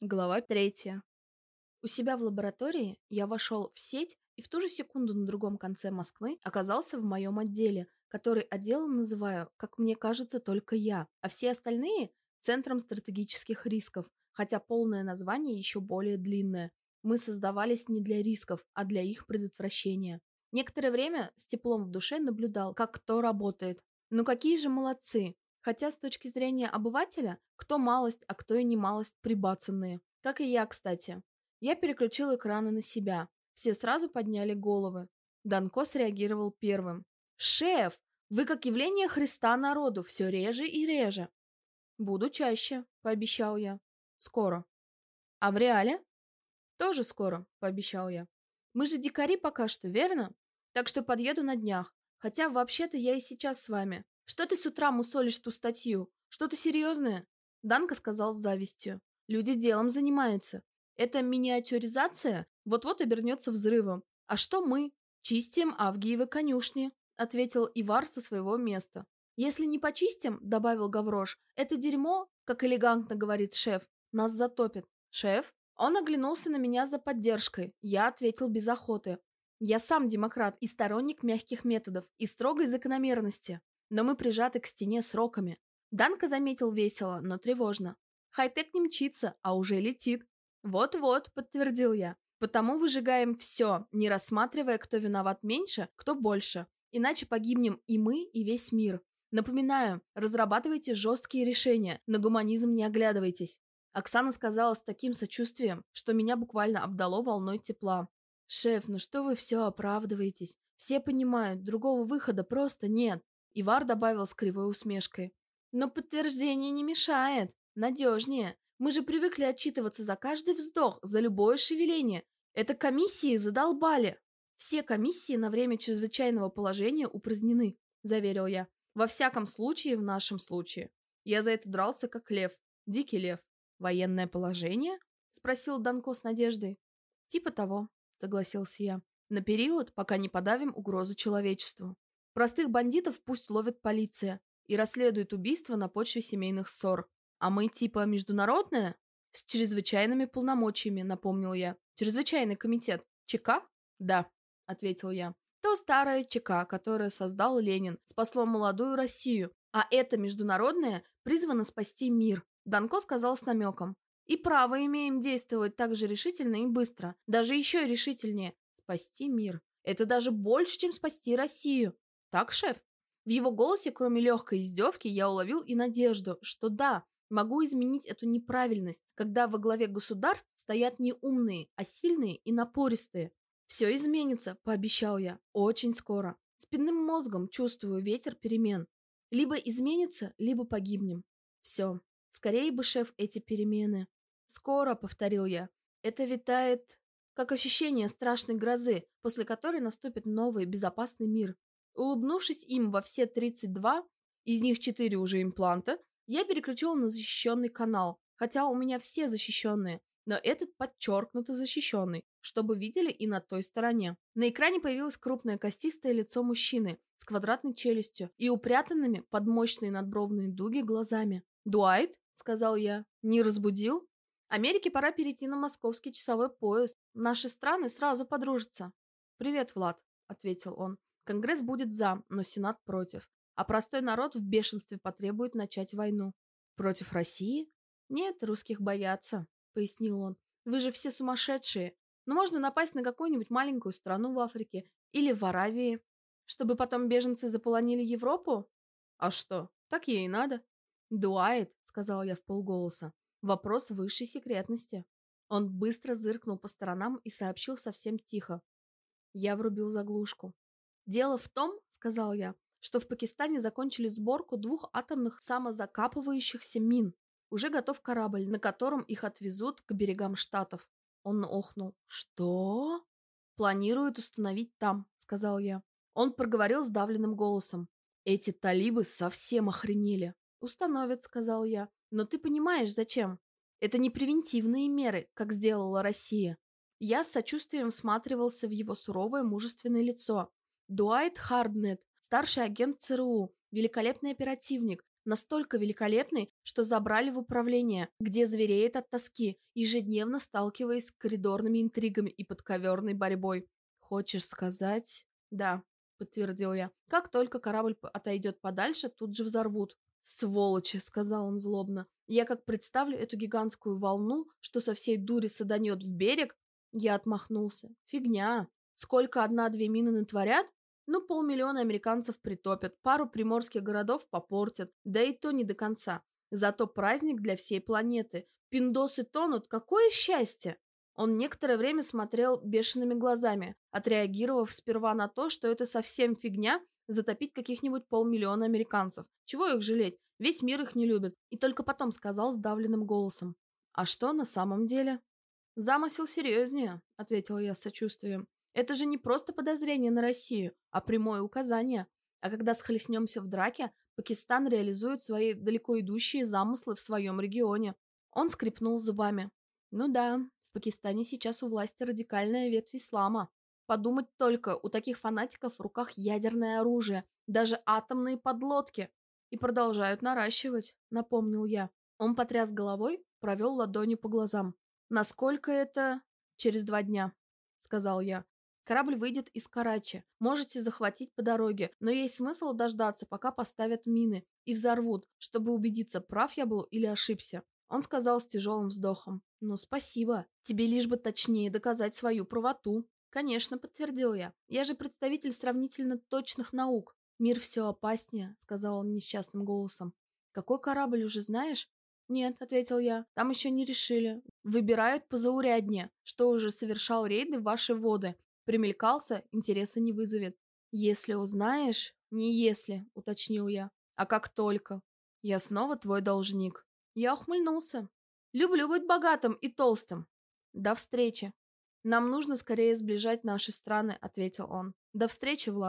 Глава третья. У себя в лаборатории я вошел в сеть и в ту же секунду на другом конце Москвы оказался в моем отделе, который отделом называю, как мне кажется, только я, а все остальные – Центром стратегических рисков, хотя полное название еще более длинное. Мы создавались не для рисков, а для их предотвращения. Некоторое время с теплом в душе наблюдал, как кто работает. Ну какие же молодцы! Хотя с точки зрения обывателя, кто малость, а кто и не малость прибацанные. Как и я, кстати. Я переключил экраны на себя. Все сразу подняли головы. Данко среагировал первым. «Шеф, вы как явление Христа народу, все реже и реже». «Буду чаще», — пообещал я. «Скоро». «А в реале?» «Тоже скоро», — пообещал я. «Мы же дикари пока что, верно? Так что подъеду на днях. Хотя вообще-то я и сейчас с вами. Что ты с утра мусолишь ту статью? Что-то серьезное?» Данка сказал с завистью. «Люди делом занимаются. Эта миниатюризация вот-вот обернется взрывом. А что мы? Чистим Авгиевы конюшни», ответил Ивар со своего места. «Если не почистим, — добавил Гаврош, — это дерьмо, как элегантно говорит шеф, нас затопит. Шеф?» Он оглянулся на меня за поддержкой. Я ответил без охоты. Я сам демократ и сторонник мягких методов и строгой закономерности но мы прижаты к стене сроками. Данка заметил весело, но тревожно. Хай-тек не мчится, а уже летит. Вот-вот, подтвердил я. Потому выжигаем все, не рассматривая, кто виноват меньше, кто больше. Иначе погибнем и мы, и весь мир. Напоминаю, разрабатывайте жесткие решения, на гуманизм не оглядывайтесь. Оксана сказала с таким сочувствием, что меня буквально обдало волной тепла. «Шеф, ну что вы все оправдываетесь? Все понимают, другого выхода просто нет. Ивар добавил с кривой усмешкой. «Но подтверждение не мешает. Надежнее. Мы же привыкли отчитываться за каждый вздох, за любое шевеление. Это комиссии задолбали». «Все комиссии на время чрезвычайного положения упразднены», – заверил я. «Во всяком случае, в нашем случае. Я за это дрался, как лев. Дикий лев. Военное положение?» – спросил Данко с надеждой. «Типа того», – согласился я. «На период, пока не подавим угрозы человечеству». Простых бандитов пусть ловит полиция и расследует убийства на почве семейных ссор. А мы типа международная? С чрезвычайными полномочиями, напомнил я. Чрезвычайный комитет. ЧК? Да, ответил я. То старое ЧК, которое создал Ленин, спасло молодую Россию. А это международное призвано спасти мир. Данко сказал с намеком. И право имеем действовать так же решительно и быстро. Даже еще решительнее. Спасти мир. Это даже больше, чем спасти Россию. «Так, шеф?» В его голосе, кроме легкой издевки, я уловил и надежду, что да, могу изменить эту неправильность, когда во главе государств стоят не умные, а сильные и напористые. «Все изменится», – пообещал я, – «очень скоро. Спинным мозгом чувствую ветер перемен. Либо изменится, либо погибнем. Все. Скорее бы, шеф, эти перемены. Скоро, повторил я. Это витает, как ощущение страшной грозы, после которой наступит новый безопасный мир. Улыбнувшись им во все 32, из них 4 уже импланта, я переключила на защищенный канал, хотя у меня все защищенные, но этот подчеркнуто защищенный, чтобы видели и на той стороне. На экране появилось крупное костистое лицо мужчины с квадратной челюстью и упрятанными под мощные надбровные дуги глазами. «Дуайт?» — сказал я. «Не разбудил?» «Америке пора перейти на московский часовой поезд. Наши страны сразу подружатся». «Привет, Влад», — ответил он. Конгресс будет за, но Сенат против. А простой народ в бешенстве потребует начать войну. Против России? Нет, русских боятся, пояснил он. Вы же все сумасшедшие. Но можно напасть на какую-нибудь маленькую страну в Африке или в Аравии, чтобы потом беженцы заполонили Европу? А что, так ей и надо. Дуает, сказал я в полголоса. Вопрос высшей секретности. Он быстро зыркнул по сторонам и сообщил совсем тихо. Я врубил заглушку. «Дело в том, — сказал я, — что в Пакистане закончили сборку двух атомных самозакапывающихся мин. Уже готов корабль, на котором их отвезут к берегам Штатов». Он охнул. «Что?» «Планируют установить там», — сказал я. Он проговорил сдавленным голосом. «Эти талибы совсем охренели». «Установят», — сказал я. «Но ты понимаешь, зачем? Это не превентивные меры, как сделала Россия». Я с сочувствием всматривался в его суровое мужественное лицо, Дуайт Харднет, старший агент ЦРУ, великолепный оперативник, Настолько великолепный, что забрали в управление, где звереет от тоски, ежедневно сталкиваясь с коридорными интригами и подковерной борьбой. Хочешь сказать? Да, подтвердил я. Как только корабль отойдет подальше, тут же взорвут. «Сволочи!» — сказал он злобно. «Я как представлю эту гигантскую волну, что со всей дури саданет в берег...» Я отмахнулся. «Фигня! Сколько одна-две мины натворят? Ну, полмиллиона американцев притопят, пару приморских городов попортят, да и то не до конца. Зато праздник для всей планеты. Пиндосы тонут, какое счастье! Он некоторое время смотрел бешеными глазами, отреагировав сперва на то, что это совсем фигня затопить каких-нибудь полмиллиона американцев. Чего их жалеть? Весь мир их не любит. И только потом сказал сдавленным голосом. А что на самом деле? Замысел серьезнее, ответила я с сочувствием. Это же не просто подозрение на Россию, а прямое указание. А когда схлестнемся в драке, Пакистан реализует свои далеко идущие замыслы в своем регионе. Он скрипнул зубами. Ну да, в Пакистане сейчас у власти радикальная ветвь ислама. Подумать только, у таких фанатиков в руках ядерное оружие, даже атомные подлодки. И продолжают наращивать, напомнил я. Он потряс головой, провел ладонью по глазам. Насколько это... Через два дня, сказал я. Корабль выйдет из Карачи. Можете захватить по дороге, но есть смысл дождаться, пока поставят мины и взорвут, чтобы убедиться, прав я был или ошибся. Он сказал с тяжелым вздохом. «Ну, спасибо. Тебе лишь бы точнее доказать свою правоту». «Конечно», — подтвердил я. «Я же представитель сравнительно точных наук». «Мир все опаснее», — сказал он несчастным голосом. «Какой корабль уже знаешь?» «Нет», — ответил я, — «там еще не решили. Выбирают по зауряднее, что уже совершал рейды в ваши воды, Примелькался, интереса не вызовет. Если узнаешь... Не если, уточнил я, а как только. Я снова твой должник. Я ухмыльнулся. Люблю быть богатым и толстым. До встречи. Нам нужно скорее сближать наши страны, ответил он. До встречи, Влад.